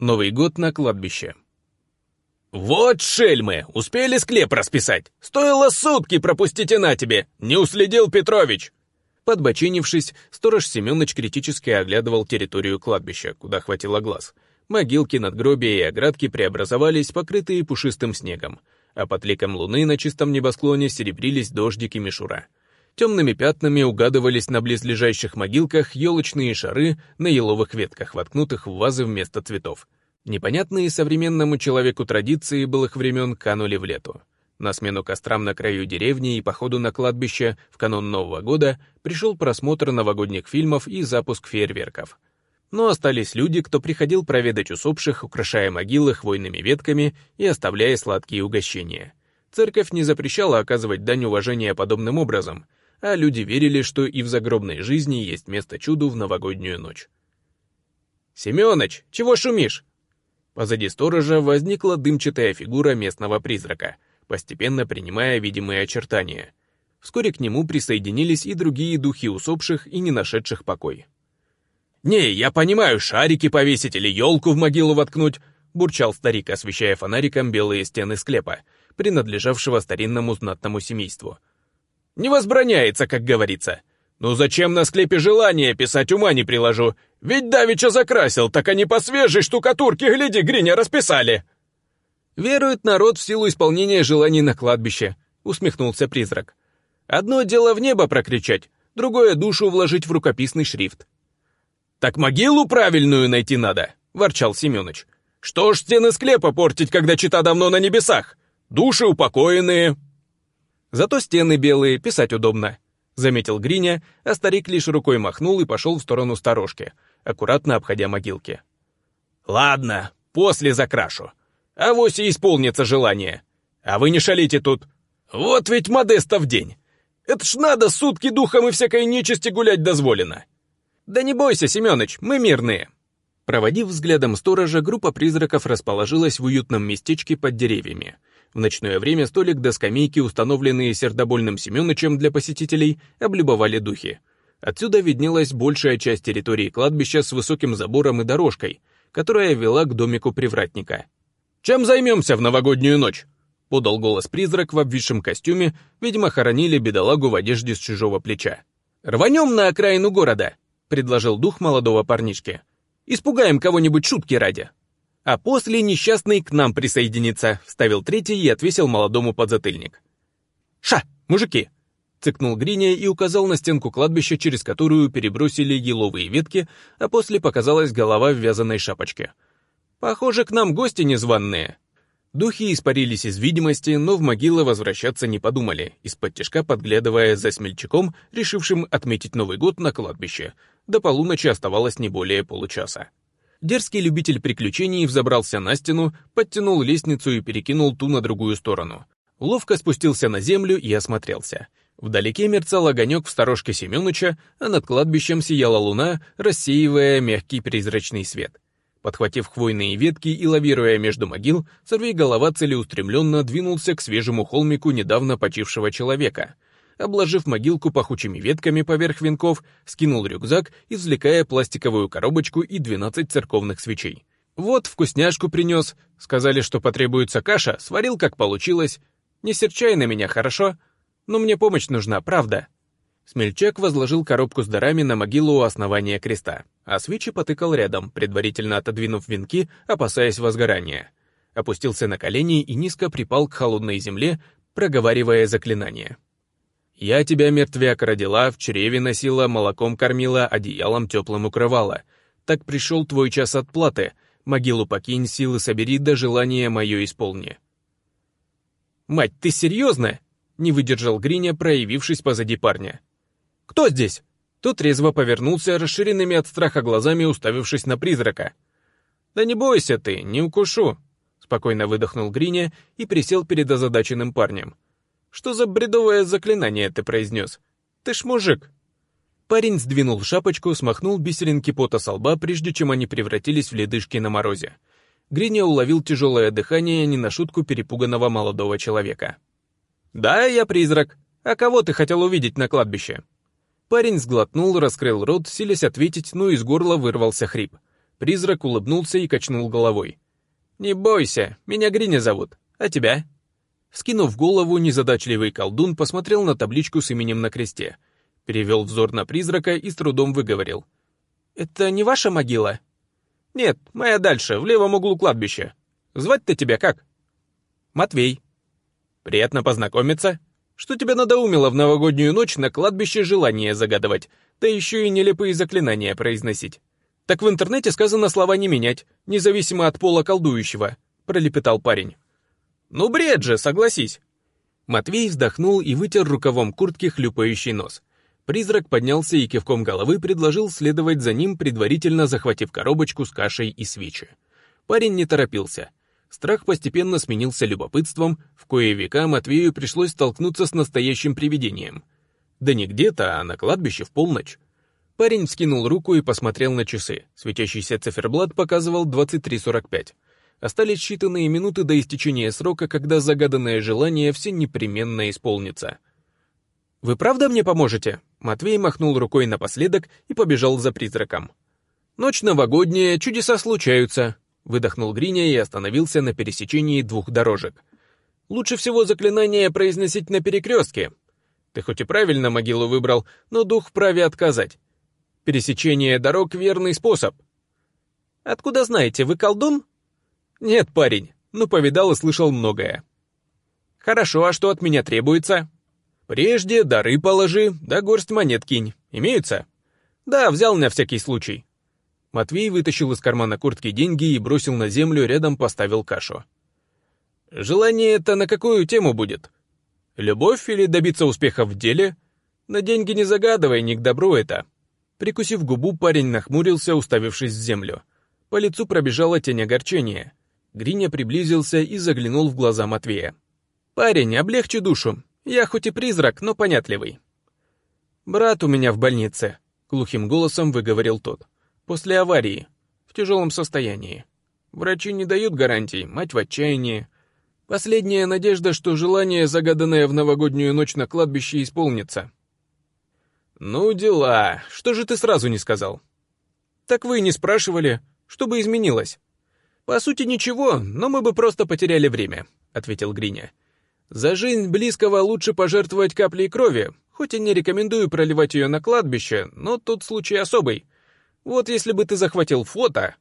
Новый год на кладбище. «Вот шельмы! Успели склеп расписать! Стоило сутки пропустить и на тебе! Не уследил Петрович!» Подбочинившись, сторож Семенович критически оглядывал территорию кладбища, куда хватило глаз. Могилки, надгробия и оградки преобразовались, покрытые пушистым снегом, а под ликом луны на чистом небосклоне серебрились дождики мишура. Темными пятнами угадывались на близлежащих могилках елочные шары на еловых ветках, воткнутых в вазы вместо цветов. Непонятные современному человеку традиции былых времен канули в лету. На смену кострам на краю деревни и походу на кладбище в канун Нового года пришел просмотр новогодних фильмов и запуск фейерверков. Но остались люди, кто приходил проведать усопших, украшая могилы хвойными ветками и оставляя сладкие угощения. Церковь не запрещала оказывать дань уважения подобным образом — а люди верили, что и в загробной жизни есть место чуду в новогоднюю ночь. «Семёныч, чего шумишь?» Позади сторожа возникла дымчатая фигура местного призрака, постепенно принимая видимые очертания. Вскоре к нему присоединились и другие духи усопших и не нашедших покой. «Не, я понимаю, шарики повесить или елку в могилу воткнуть», бурчал старик, освещая фонариком белые стены склепа, принадлежавшего старинному знатному семейству. Не возбраняется, как говорится. Ну зачем на склепе желание писать, ума не приложу. Ведь давеча закрасил, так они по свежей штукатурке, гляди, Гриня расписали. Верует народ в силу исполнения желаний на кладбище, усмехнулся призрак. Одно дело в небо прокричать, другое душу вложить в рукописный шрифт. «Так могилу правильную найти надо», — ворчал Семёныч. «Что ж стены склепа портить, когда чита давно на небесах? Души упокоенные, Зато стены белые, писать удобно», — заметил Гриня, а старик лишь рукой махнул и пошел в сторону сторожки, аккуратно обходя могилки. «Ладно, после закрашу. А вось и исполнится желание. А вы не шалите тут. Вот ведь Модеста в день. Это ж надо, сутки духом и всякой нечисти гулять дозволено». «Да не бойся, Семёныч, мы мирные», Проводив взглядом сторожа, группа призраков расположилась в уютном местечке под деревьями. В ночное время столик до скамейки, установленные сердобольным Семеновичем для посетителей, облюбовали духи. Отсюда виднелась большая часть территории кладбища с высоким забором и дорожкой, которая вела к домику привратника. «Чем займемся в новогоднюю ночь?» — подал голос призрак в обвисшем костюме, видимо, хоронили бедолагу в одежде с чужого плеча. «Рванем на окраину города», — предложил дух молодого парнишки. «Испугаем кого-нибудь шутки ради» а после несчастный к нам присоединится», — вставил третий и отвесил молодому подзатыльник. «Ша, мужики!» — цыкнул Гриня и указал на стенку кладбища, через которую перебросили еловые ветки, а после показалась голова в вязаной шапочке. «Похоже, к нам гости незваные». Духи испарились из видимости, но в могилы возвращаться не подумали, из-под тяжка подглядывая за смельчаком, решившим отметить Новый год на кладбище. До полуночи оставалось не более получаса. Дерзкий любитель приключений взобрался на стену, подтянул лестницу и перекинул ту на другую сторону. Ловко спустился на землю и осмотрелся. Вдалеке мерцал огонек в сторожке Семёныча, а над кладбищем сияла луна, рассеивая мягкий призрачный свет. Подхватив хвойные ветки и лавируя между могил, сорвиголова целеустремленно двинулся к свежему холмику недавно почившего человека — обложив могилку пахучими ветками поверх венков, скинул рюкзак, извлекая пластиковую коробочку и 12 церковных свечей. «Вот, вкусняшку принес. Сказали, что потребуется каша, сварил, как получилось. Не серчай на меня, хорошо? Но мне помощь нужна, правда». Смельчак возложил коробку с дарами на могилу у основания креста, а свечи потыкал рядом, предварительно отодвинув венки, опасаясь возгорания. Опустился на колени и низко припал к холодной земле, проговаривая заклинание. Я тебя, мертвяк, родила, в чреве носила, молоком кормила, одеялом теплым укрывала. Так пришел твой час отплаты. Могилу покинь, силы собери, да желание мое исполни». «Мать, ты серьезно?» — не выдержал Гриня, проявившись позади парня. «Кто здесь?» Тот резво повернулся, расширенными от страха глазами уставившись на призрака. «Да не бойся ты, не укушу», — спокойно выдохнул Гриня и присел перед озадаченным парнем. Что за бредовое заклинание ты произнес? Ты ж мужик!» Парень сдвинул шапочку, смахнул бисеринки пота со лба, прежде чем они превратились в ледышки на морозе. Гриня уловил тяжелое дыхание не на шутку перепуганного молодого человека. «Да, я призрак. А кого ты хотел увидеть на кладбище?» Парень сглотнул, раскрыл рот, силясь ответить, но из горла вырвался хрип. Призрак улыбнулся и качнул головой. «Не бойся, меня Гриня зовут. А тебя?» Скинув голову, незадачливый колдун посмотрел на табличку с именем на кресте, перевел взор на призрака и с трудом выговорил. «Это не ваша могила?» «Нет, моя дальше, в левом углу кладбища. Звать-то тебя как?» «Матвей». «Приятно познакомиться. Что тебя надоумило в новогоднюю ночь на кладбище желание загадывать, да еще и нелепые заклинания произносить?» «Так в интернете сказано слова не менять, независимо от пола колдующего», — пролепетал парень. «Ну бред же, согласись!» Матвей вздохнул и вытер рукавом куртки хлюпающий нос. Призрак поднялся и кивком головы предложил следовать за ним, предварительно захватив коробочку с кашей и свечи. Парень не торопился. Страх постепенно сменился любопытством, в кое века Матвею пришлось столкнуться с настоящим привидением. Да не где-то, а на кладбище в полночь. Парень вскинул руку и посмотрел на часы. Светящийся циферблат показывал 23.45. Остались считанные минуты до истечения срока, когда загаданное желание все непременно исполнится. «Вы правда мне поможете?» Матвей махнул рукой напоследок и побежал за призраком. «Ночь новогодняя, чудеса случаются», — выдохнул Гриня и остановился на пересечении двух дорожек. «Лучше всего заклинание произносить на перекрестке. Ты хоть и правильно могилу выбрал, но дух вправе отказать. Пересечение дорог — верный способ. Откуда знаете, вы колдун? Нет, парень, ну повидал и слышал многое. Хорошо, а что от меня требуется? Прежде дары положи, да горсть монет кинь. Имеются? Да, взял на всякий случай. Матвей вытащил из кармана куртки деньги и бросил на землю, рядом поставил кашу. Желание это на какую тему будет? Любовь или добиться успеха в деле? На деньги не загадывай, не к добру это. Прикусив губу, парень нахмурился, уставившись в землю. По лицу пробежала тень огорчения. Гриня приблизился и заглянул в глаза Матвея. «Парень, облегчи душу. Я хоть и призрак, но понятливый». «Брат у меня в больнице», — глухим голосом выговорил тот. «После аварии. В тяжелом состоянии. Врачи не дают гарантий, мать в отчаянии. Последняя надежда, что желание, загаданное в новогоднюю ночь на кладбище, исполнится. «Ну дела, что же ты сразу не сказал?» «Так вы не спрашивали, что бы изменилось?» «По сути ничего, но мы бы просто потеряли время», — ответил Гриня. «За жизнь близкого лучше пожертвовать каплей крови, хоть и не рекомендую проливать ее на кладбище, но тут случай особый. Вот если бы ты захватил фото...»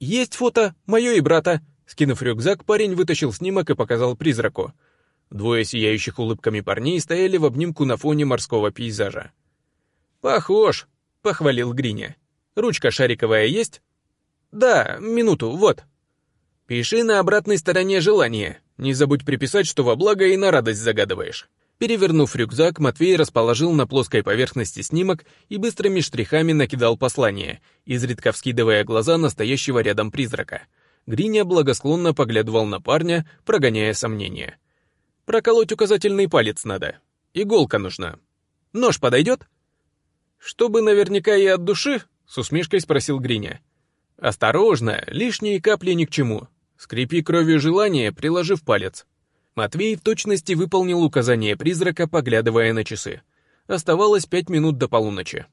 «Есть фото, мое и брата», — скинув рюкзак, парень вытащил снимок и показал призраку. Двое сияющих улыбками парней стояли в обнимку на фоне морского пейзажа. «Похож», — похвалил Гриня. «Ручка шариковая есть?» «Да, минуту, вот». «Пиши на обратной стороне желание. Не забудь приписать, что во благо и на радость загадываешь». Перевернув рюкзак, Матвей расположил на плоской поверхности снимок и быстрыми штрихами накидал послание, изредка вскидывая глаза настоящего рядом призрака. Гриня благосклонно поглядывал на парня, прогоняя сомнения. Проколоть указательный палец надо. Иголка нужна. Нож подойдет? Чтобы наверняка и от души, с усмешкой спросил Гриня. Осторожно, лишние капли ни к чему. Скрепи кровью желание, приложив палец. Матвей в точности выполнил указание призрака, поглядывая на часы. Оставалось пять минут до полуночи.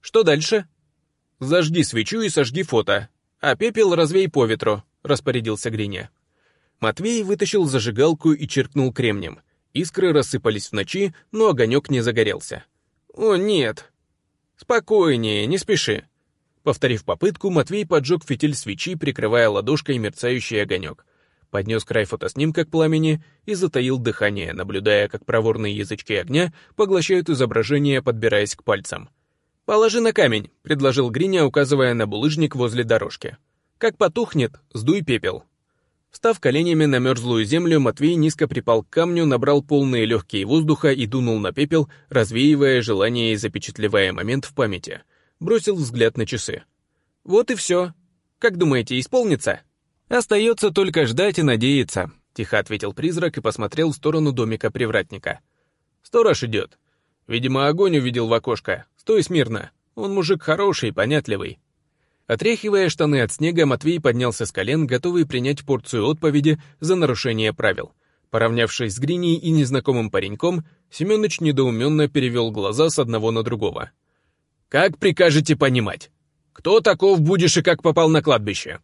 Что дальше? Зажги свечу и сожги фото, а пепел развей по ветру, распорядился Гриня. Матвей вытащил зажигалку и черкнул кремнем. Искры рассыпались в ночи, но огонек не загорелся. «О, нет!» «Спокойнее, не спеши!» Повторив попытку, Матвей поджег фитиль свечи, прикрывая ладошкой мерцающий огонек. Поднес край фотоснимка к пламени и затаил дыхание, наблюдая, как проворные язычки огня поглощают изображение, подбираясь к пальцам. «Положи на камень», — предложил Гриня, указывая на булыжник возле дорожки. «Как потухнет, сдуй пепел». Став коленями на мерзлую землю, Матвей низко припал к камню, набрал полные легкие воздуха и дунул на пепел, развеивая желание и запечатлевая момент в памяти. Бросил взгляд на часы. «Вот и все. Как думаете, исполнится?» «Остается только ждать и надеяться», — тихо ответил призрак и посмотрел в сторону домика привратника. «Сторож идет. Видимо, огонь увидел в окошко. Стой смирно. Он мужик хороший, понятливый. Отряхивая штаны от снега, Матвей поднялся с колен, готовый принять порцию отповеди за нарушение правил. Поравнявшись с Гриней и незнакомым пареньком, Семёныч недоуменно перевел глаза с одного на другого. «Как прикажете понимать?» кто таков будешь и как попал на кладбище?»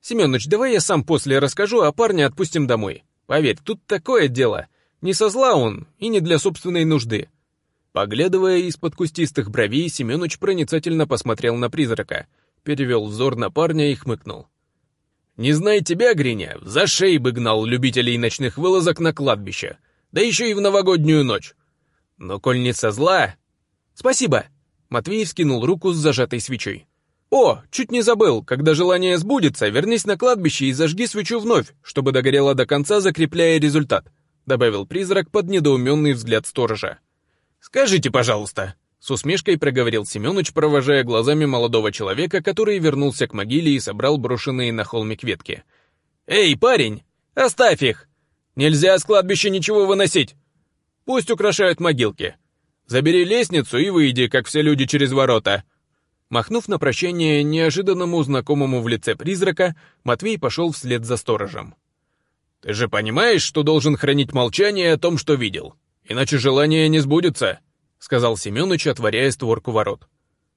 «Семёныч, давай я сам после расскажу, а парня отпустим домой. Поверь, тут такое дело. Не со зла он и не для собственной нужды». Поглядывая из-под кустистых бровей, Семёныч проницательно посмотрел на призрака, перевел взор на парня и хмыкнул. «Не зная тебя, Гриня, за шеи бы гнал любителей ночных вылазок на кладбище, да еще и в новогоднюю ночь. Но коль не со зла...» «Спасибо!» Матвей скинул руку с зажатой свечой. «О, чуть не забыл, когда желание сбудется, вернись на кладбище и зажги свечу вновь, чтобы догорело до конца, закрепляя результат», добавил призрак под недоуменный взгляд сторожа. «Скажите, пожалуйста», — с усмешкой проговорил Семёныч, провожая глазами молодого человека, который вернулся к могиле и собрал брошенные на холмик ветки. «Эй, парень, оставь их! Нельзя с кладбища ничего выносить! Пусть украшают могилки. Забери лестницу и выйди, как все люди через ворота». Махнув на прощание неожиданному знакомому в лице призрака, Матвей пошел вслед за сторожем. «Ты же понимаешь, что должен хранить молчание о том, что видел, иначе желание не сбудется», — сказал Семёныч, отворяя створку ворот.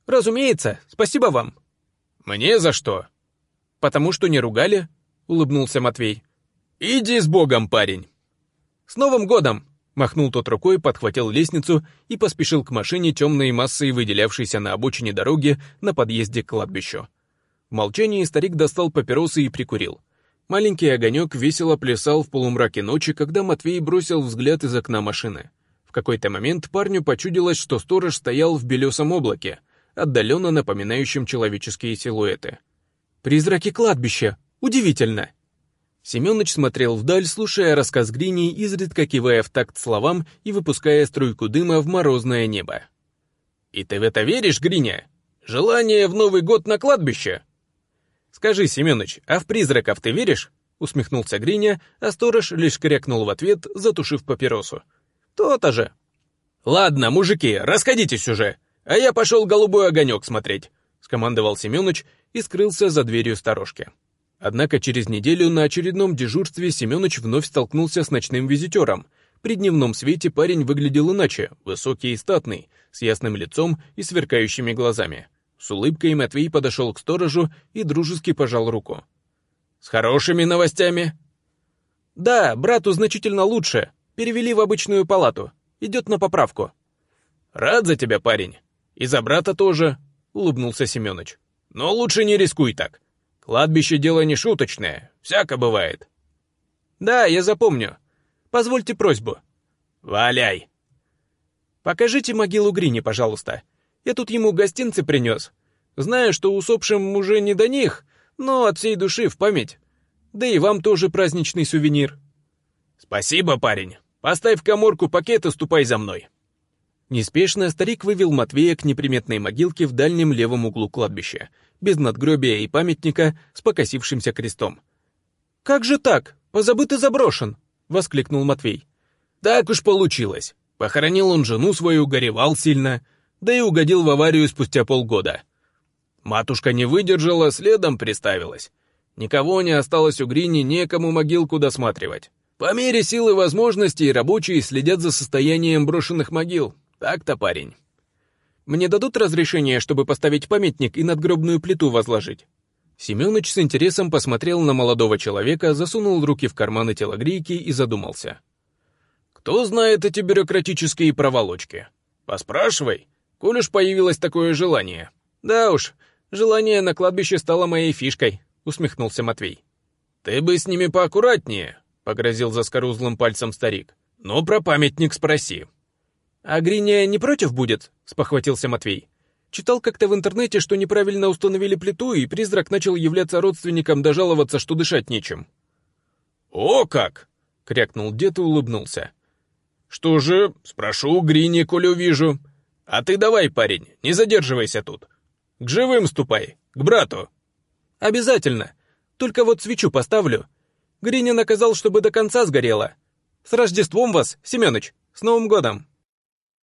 «Разумеется, спасибо вам». «Мне за что?» «Потому что не ругали», — улыбнулся Матвей. «Иди с Богом, парень!» «С Новым годом!» Махнул тот рукой, подхватил лестницу и поспешил к машине темной массой, выделявшейся на обочине дороги на подъезде к кладбищу. В молчании старик достал папиросы и прикурил. Маленький огонек весело плясал в полумраке ночи, когда Матвей бросил взгляд из окна машины. В какой-то момент парню почудилось, что сторож стоял в белесом облаке, отдаленно напоминающем человеческие силуэты. «Призраки кладбища! Удивительно!» Семёныч смотрел вдаль, слушая рассказ Грини, изредка кивая в такт словам и выпуская струйку дыма в морозное небо. «И ты в это веришь, Гриня? Желание в Новый год на кладбище?» «Скажи, Семёныч, а в призраков ты веришь?» усмехнулся Гриня, а сторож лишь крякнул в ответ, затушив папиросу. «То-то же!» «Ладно, мужики, расходитесь уже, а я пошел голубой огонек смотреть», скомандовал Семёныч и скрылся за дверью сторожки. Однако через неделю на очередном дежурстве Семёныч вновь столкнулся с ночным визитером. При дневном свете парень выглядел иначе, высокий и статный, с ясным лицом и сверкающими глазами. С улыбкой Матвей подошел к сторожу и дружески пожал руку. «С хорошими новостями?» «Да, брату значительно лучше. Перевели в обычную палату. Идет на поправку». «Рад за тебя, парень. И за брата тоже», — улыбнулся Семёныч. «Но лучше не рискуй так. Кладбище дело не шуточное, всяко бывает. Да, я запомню. Позвольте просьбу. Валяй. Покажите могилу Грини, пожалуйста. Я тут ему гостинцы принес. Знаю, что усопшим уже не до них, но от всей души в память. Да и вам тоже праздничный сувенир. Спасибо, парень. Поставь в коморку пакет и ступай за мной. Неспешно старик вывел Матвея к неприметной могилке в дальнем левом углу кладбища, без надгробия и памятника с покосившимся крестом. «Как же так? Позабыт и заброшен!» — воскликнул Матвей. «Так уж получилось. Похоронил он жену свою, горевал сильно, да и угодил в аварию спустя полгода. Матушка не выдержала, следом приставилась. Никого не осталось у Грини, некому могилку досматривать. По мере силы возможностей рабочие следят за состоянием брошенных могил. Так-то, парень. Мне дадут разрешение, чтобы поставить памятник и надгробную плиту возложить?» Семёныч с интересом посмотрел на молодого человека, засунул руки в карманы телогрейки и задумался. «Кто знает эти бюрократические проволочки? Поспрашивай, коль уж появилось такое желание». «Да уж, желание на кладбище стало моей фишкой», — усмехнулся Матвей. «Ты бы с ними поаккуратнее», — погрозил заскорузлым пальцем старик. «Но про памятник спроси». «А Гриня не против будет?» — спохватился Матвей. «Читал как-то в интернете, что неправильно установили плиту, и призрак начал являться родственникам дожаловаться, что дышать нечем». «О как!» — крякнул дед и улыбнулся. «Что же, спрошу у Грини, коли увижу. А ты давай, парень, не задерживайся тут. К живым ступай, к брату». «Обязательно. Только вот свечу поставлю. Гриня наказал, чтобы до конца сгорела. С Рождеством вас, Семёныч! С Новым годом!»